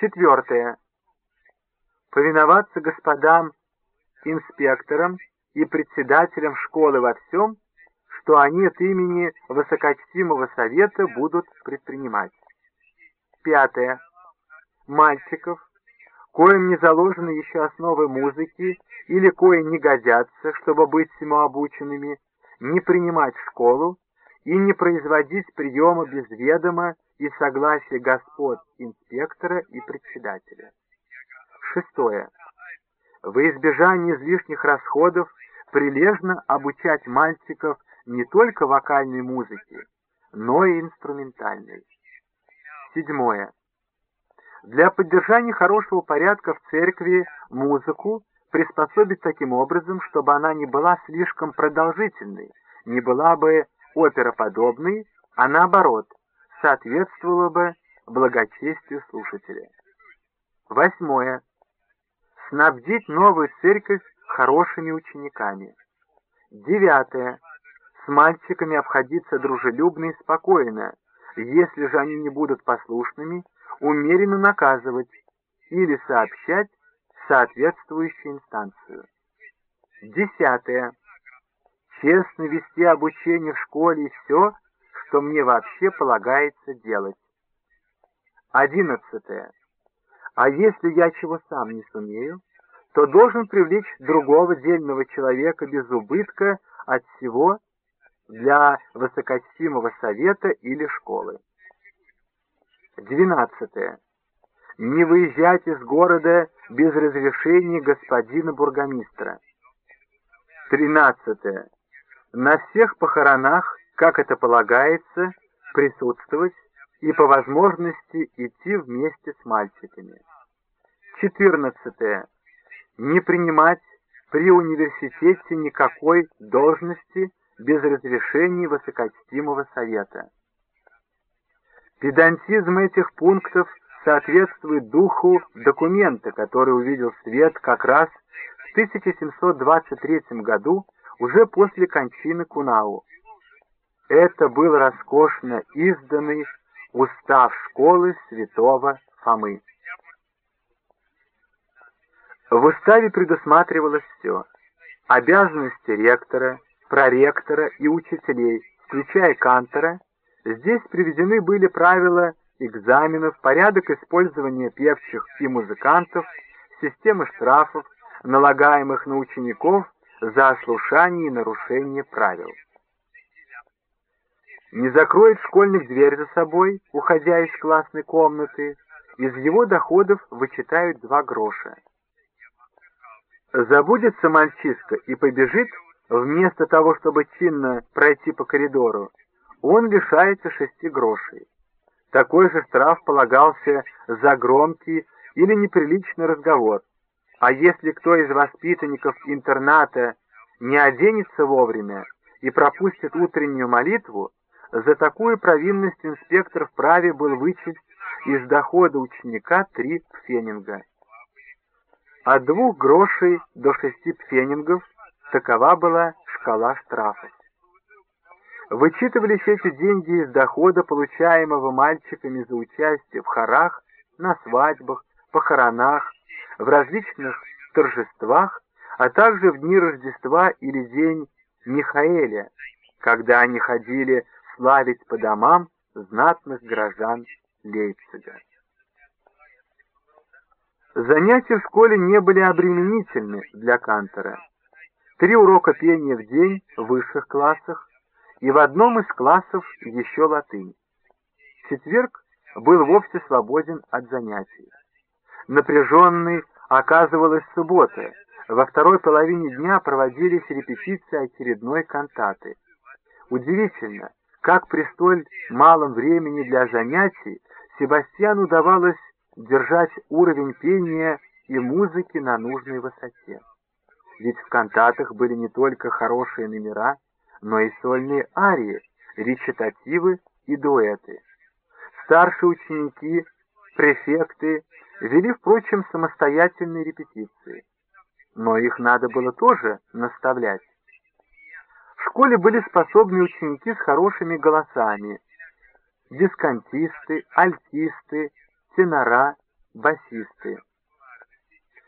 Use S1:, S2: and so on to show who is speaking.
S1: Четвертое. Повиноваться господам инспекторам и председателям школы во всем, что они от имени Высокочтимого Совета будут предпринимать. Пятое. Мальчиков, коим не заложены еще основы музыки или кои не годятся, чтобы быть всему обученными, не принимать в школу и не производить приема без ведома и согласия господ инспектора и председателя. Шестое. Во избежание излишних расходов прилежно обучать мальчиков не только вокальной музыке, но и инструментальной. Седьмое. Для поддержания хорошего порядка в церкви музыку приспособить таким образом, чтобы она не была слишком продолжительной, не была бы опероподобной, а наоборот, соответствовала бы благочестию слушателя. Восьмое. Снабдить новую церковь хорошими учениками. Девятое. С мальчиками обходиться дружелюбно и спокойно. Если же они не будут послушными, умеренно наказывать или сообщать соответствующую инстанцию. Десятое. Честно вести обучение в школе и все, что мне вообще полагается делать. Одиннадцатое. А если я чего сам не сумею, то должен привлечь другого дельного человека без убытка от всего для высокочтимого совета или школы. Двенадцатое. Не выезжать из города без разрешения господина бургомистра. Тринадцатое. На всех похоронах, как это полагается, присутствовать и по возможности идти вместе с мальчиками. Четырнадцатое не принимать при университете никакой должности без разрешения высокочтимого совета. Педантизм этих пунктов соответствует духу документа, который увидел свет как раз в 1723 году, уже после кончины Кунау. Это был роскошно изданный устав школы святого Фомы. В уставе предусматривалось все. Обязанности ректора, проректора и учителей, включая кантора, здесь приведены были правила экзаменов, порядок использования певчих и музыкантов, система штрафов, налагаемых на учеников за ослушание и нарушение правил. Не закроет школьник дверь за собой, уходя из классной комнаты, из его доходов вычитают два гроша. Забудется мальчишка и побежит, вместо того, чтобы чинно пройти по коридору, он лишается шести грошей. Такой же штраф полагался за громкий или неприличный разговор. А если кто из воспитанников интерната не оденется вовремя и пропустит утреннюю молитву, за такую провинность инспектор вправе был вычесть из дохода ученика три пфенинга. От двух грошей до шести пфенингов такова была шкала штрафов. Вычитывались эти деньги из дохода, получаемого мальчиками за участие в хорах, на свадьбах, похоронах, в различных торжествах, а также в дни Рождества или день Михаэля, когда они ходили славить по домам знатных горожан Лейпцига. Занятия в школе не были обременительны для Кантера. Три урока пения в день в высших классах и в одном из классов еще латынь. Четверг был вовсе свободен от занятий. Напряженной оказывалась суббота. Во второй половине дня проводились репетиции очередной кантаты. Удивительно, как при столь малом времени для занятий Себастьяну удавалось держать уровень пения и музыки на нужной высоте. Ведь в кантатах были не только хорошие номера, но и сольные арии, речитативы и дуэты. Старшие ученики, префекты вели, впрочем, самостоятельные репетиции, но их надо было тоже наставлять. Школе были способны ученики с хорошими голосами, дисконтисты, альтисты, тенора, басисты.